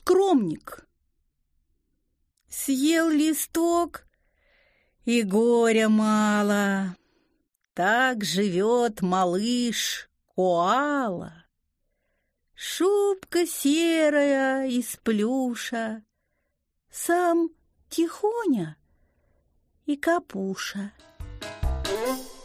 скромник. Съел листок, и горя мало. Так живет малыш Коала. Шубка серая из плюша, Сам тихоня и капуша. Thank you.